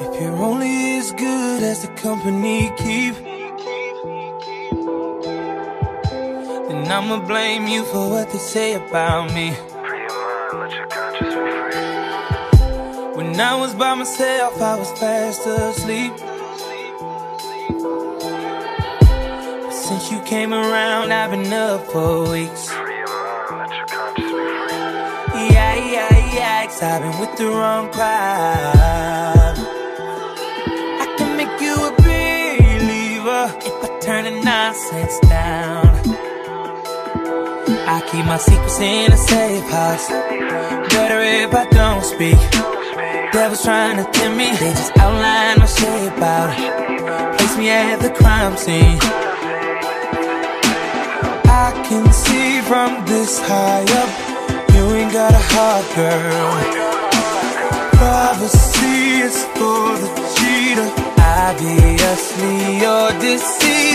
as good as the company keep. Then I'ma blame you for what they say about me. Free your mind, let your conscience be free. When I was by myself, I was fast asleep. Since you came around, I've been up for weeks. Free your mind, let your conscience be free. Yeah, yeah, yeah, i I've been with the wrong crowd. Turn down. I keep my secrets in a safe house. Better if I don't speak. Devils trying to tempt me, they just outline my shape out. Place me at the crime scene. I can see from this high up, you ain't got a heart, girl. Privacy is for the cheater. Obviously, you're deceiving.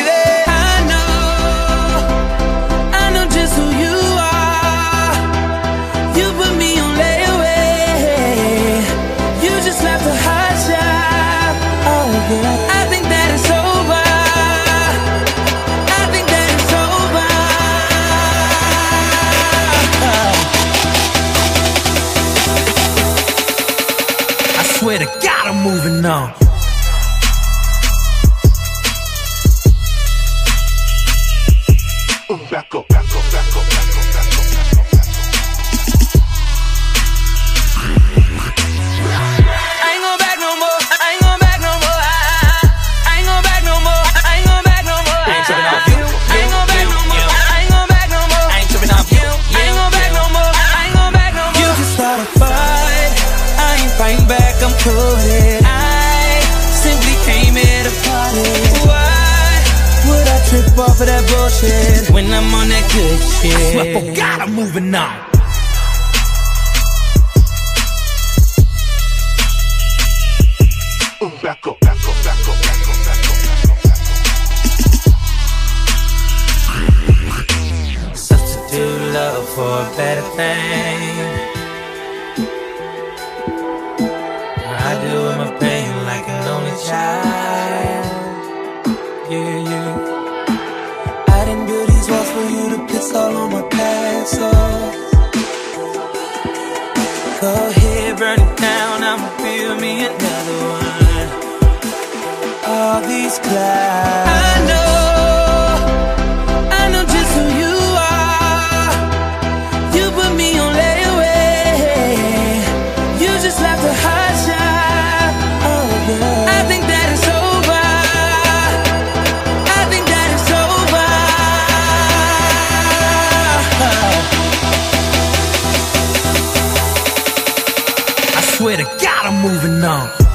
Swear to God, I'm moving on. Off of that bullshit when I'm on that good shit? I swear for God, I'm moving on. Back up, back up, back up, back up, back up, back up. Substitute love for a better thing. I do it my pain like an only child. Yeah, me another one. All these clouds. I know. I know just who you are. You put me on layaway. You just left a hot shot. Oh yeah. I think that it's over. I think that it's over. I swear to God, I'm moving on.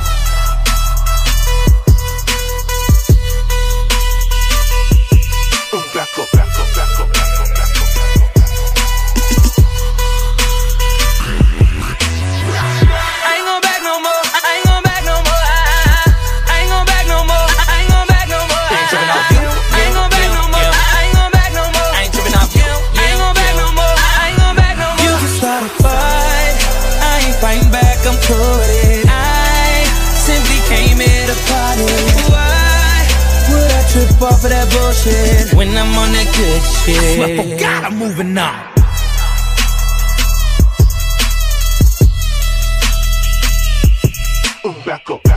shit. When I'm on that good shit. I forgot I'm moving on. Back up.